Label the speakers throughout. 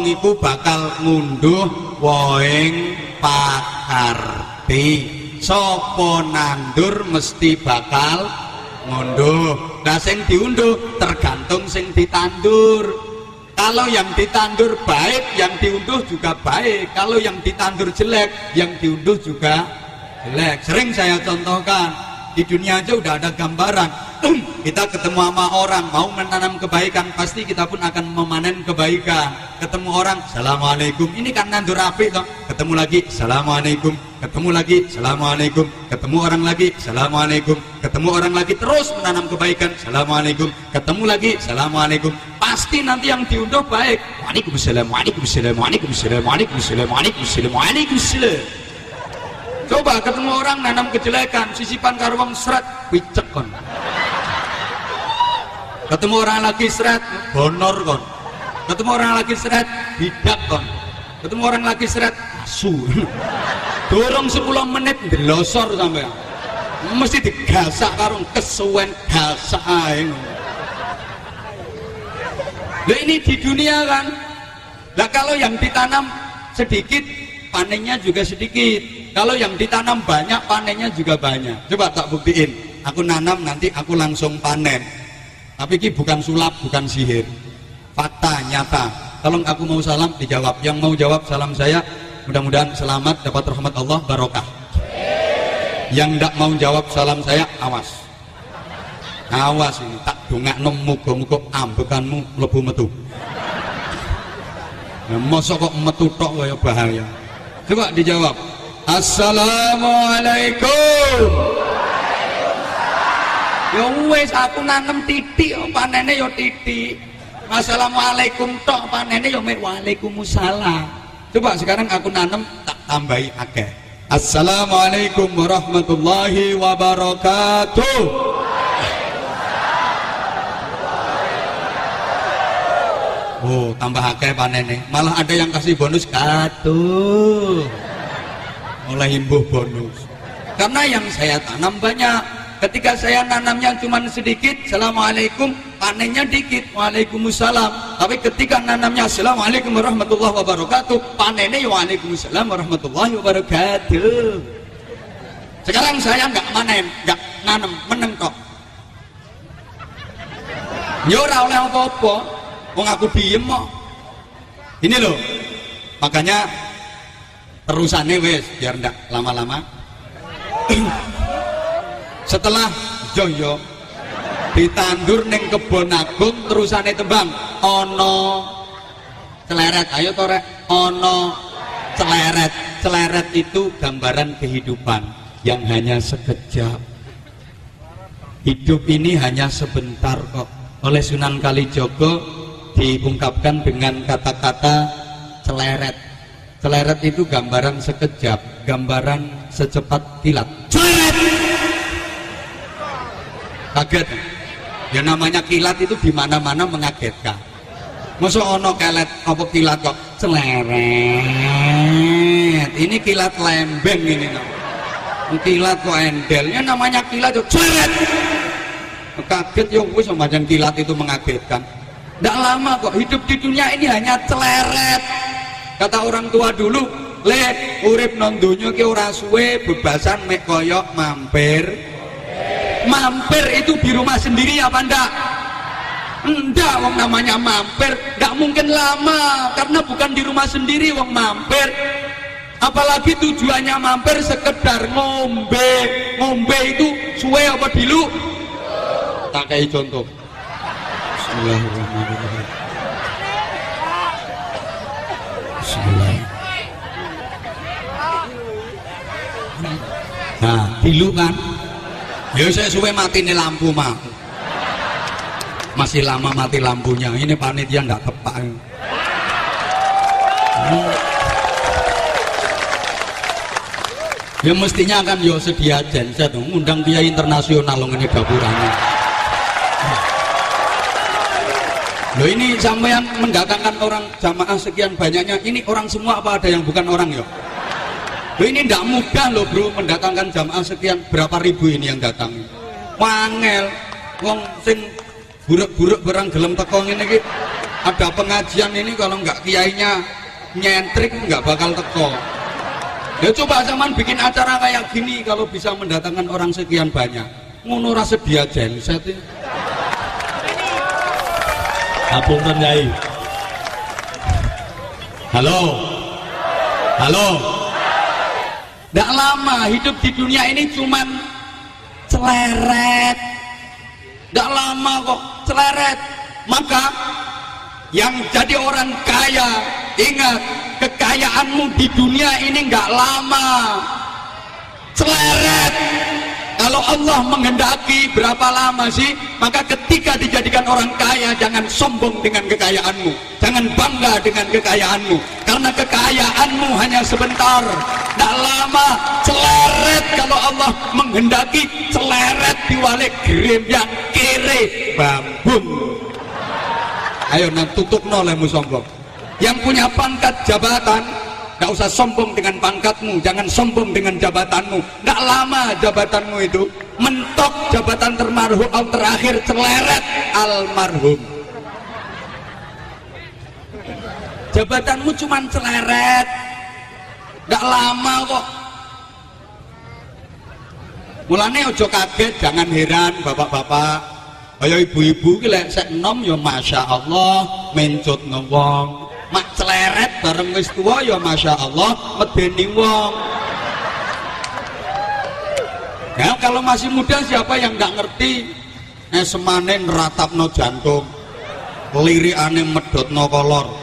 Speaker 1: wong iku bakal ngunduh woing pakarti. Sapa nandur mesti bakal ngunduh? Nah sing diunduh tergantung sing ditandur. Kalau yang ditandur baik yang diunduh juga baik. Kalau yang ditandur jelek yang diunduh juga jelek. Sering saya contohkan di dunia aja udah ada gambaran kita ketemu sama orang mau menanam kebaikan pasti kita pun akan memanen kebaikan. Ketemu orang assalamualaikum. Ini kan nandur api toh. Ketemu lagi assalamualaikum. Ketemu lagi assalamualaikum. Ketemu orang lagi assalamualaikum. Ketemu orang lagi terus menanam kebaikan assalamualaikum. Ketemu lagi assalamualaikum. Pasti nanti yang diunduh baik waalaikumsalam waalaikumsalam waalaikumsalam waalaikumsalam waalaikumsalam waalaikumsalam. Coba ketemu orang nanam kejelekan sisipan karwang seret wicek kon ketemu orang lagi seret honor kon ketemu orang lagi seret bidak kon ketemu orang lagi seret asu dorong 10 menit delosor sampai mesti digasak karung kesuwen gasak Lah ini di dunia kan. Lah kalau yang ditanam sedikit panennya juga sedikit. Kalau yang ditanam banyak panennya juga banyak. Coba tak buktiin. Aku nanam nanti aku langsung panen. Tapi ini bukan sulap, bukan sihir. Fakta nyata. Kalau aku mau salam dijawab. Yang mau jawab salam saya mudah-mudahan selamat dapat rahmat Allah barokah. Yang tidak mau jawab salam saya awas. Awas ini tak dongakno muga-muga ambekanmu mlebu metu. Ya mosok kok metu tok kaya bahaya. Coba dijawab. Assalamualaikum. Ya wis aku nanam titik panene ya titik. Assalamualaikum tok panene ya waalaikumsalam. Coba sekarang aku nanam tak tambahi akeh. Assalamualaikum warahmatullahi wabarakatuh. Oh, tambah akeh panene. Malah ada yang kasih bonus katuh. Mulai himbuh bonus. Karena yang saya tanam banyak. Ketika saya nanamnya cuma sedikit, Assalamualaikum, panennya dikit, Waalaikumsalam. Tapi ketika nanamnya Assalamualaikum warahmatullahi wabarakatuh, panennya ya Waalaikumsalam warahmatullahi wabarakatuh. Sekarang saya nggak manen, nggak nanam, meneng kok. Nyora oleh apa-apa, Wong aku diem. Ini loh. Makanya terusannya wes biar ndak lama-lama. Setelah joyo ditandur neng kebon agung terusane tembang. Ono celeret ayo tore ono celeret. Celeret itu gambaran kehidupan yang hanya sekejap. Hidup ini hanya sebentar kok. Oleh Sunan Kalijogo diungkapkan dengan kata-kata celeret. Celeret itu gambaran sekejap, gambaran secepat kilat. Kaget. Ya namanya kilat itu di mana-mana mengagetkan. Masa ono kelet apa kilat kok celeret. Ini kilat lembeng ini no. Kilat kok endelnya namanya kilat kok celeret. Kaget yo wis semacam kilat itu mengagetkan. Tidak lama kok hidup di dunia ini hanya celeret. Kata orang tua dulu, le urip non donya ki suwe bebasan mek koyok mampir. Mampir itu di rumah sendiri apa ndak? Enggak, wong namanya mampir, nggak mungkin lama karena bukan di rumah sendiri wong mampir. Apalagi tujuannya mampir sekedar ngombe. Ngombe itu suwe apa dulu? Tak kayak contoh. Bismillahirrahmanirrahim. Bismillah. Nah, dulu kan, ya saya suwe mati nih lampu mah. Masih lama mati lampunya. Ini panitia nggak tepat. Ya mestinya kan yo sedia genset, undang dia internasional ini dapurnya. Loh ini sampean mendatangkan orang jamaah sekian banyaknya, ini orang semua apa ada yang bukan orang ya? Ini tidak mudah loh bro mendatangkan jamaah sekian berapa ribu ini yang datang. Wangel, wong sing buruk-buruk barang gelem teko ngene iki. Ada pengajian ini kalau nggak kiainya nyentrik nggak bakal teko. Ya coba zaman bikin acara kayak gini kalau bisa mendatangkan orang sekian banyak. Ngono rasa dia genset ini.
Speaker 2: Ngapunten Yai.
Speaker 1: halo. Halo nggak lama hidup di dunia ini cuman celeret. Nggak lama kok celeret. Maka yang jadi orang kaya ingat kekayaanmu di dunia ini nggak lama. Celeret. Kalau Allah menghendaki berapa lama sih maka ketika dijadikan orang kaya jangan sombong dengan kekayaanmu. Jangan bangga dengan kekayaanmu. Karena kekayaanmu sebentar. Tidak lama celeret. Kalau Allah menghendaki celeret diwalik grim yang kiri bambung. Ayo nang tutup nolemu sombong. Yang punya pangkat jabatan Gak usah sombong dengan pangkatmu, jangan sombong dengan jabatanmu. Gak lama jabatanmu itu, mentok jabatan termarhum terakhir celeret almarhum. Jabatanmu cuma celeret, gak lama kok. Mulane ojo kaget, jangan heran bapak-bapak. Ayo ibu-ibu ki lek sek enom ya Masya Allah mencut wong. Mak celeret bareng wis tua ya Masya Allah medeni wong. Ya kalau masih muda siapa yang nggak ngerti? Eh semane neratapno jantung. Lirikane medhotno kolor.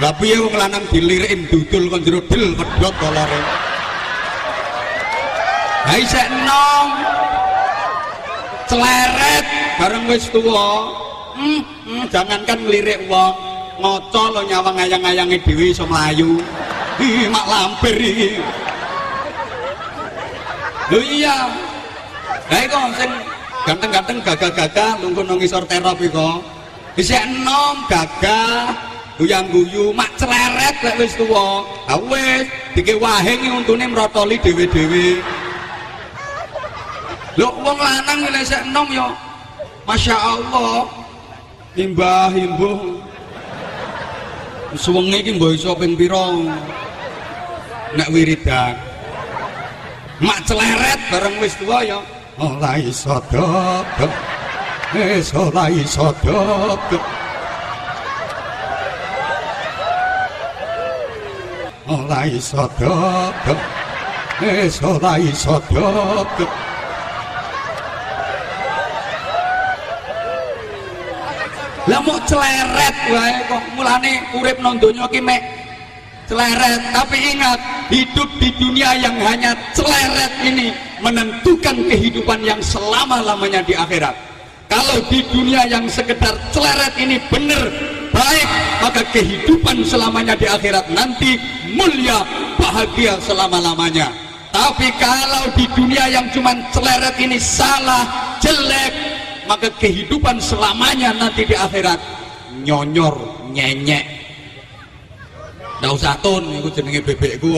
Speaker 1: Lah piye wong lanang dilirikin dudul kon jero del medhot kolore. Hai sek enom. Celeret bareng wis tua hmm, hmm, jangankan ngelirik wong ngoco lo nyawang ayang-ayangi dewi iso melayu ih mak lampir iki. Lho iya. Lah iku sing ganteng-ganteng gagah-gagah lungguh nang ngisor terop iku. Isih enom gagah guyang guyu mak celeret lek wis tuwa. Ha wis dike wahing untune mrotoli dhewe-dhewe. Lho wong lanang nek sik enom ya Masya Allah. Himbah himbuh Suwengi iki mbok iso ping pira? Nek wiridan. Mak celeret bareng wis tuwa ya ora iso dok wis ora iso dok ora iso dok wis ora iso dok lah mau celeret wae kok mulane urip nang donya ki mek. Celeret tapi ingat hidup di dunia yang hanya celeret ini menentukan kehidupan yang selama-lamanya di akhirat. Kalau di dunia yang sekedar celeret ini benar baik maka kehidupan selamanya di akhirat nanti mulia bahagia selama-lamanya. Tapi kalau di dunia yang cuma celeret ini salah jelek maka kehidupan selamanya nanti di akhirat nyonyor nyenyek. Ndak usah tun iku jenenge bebekku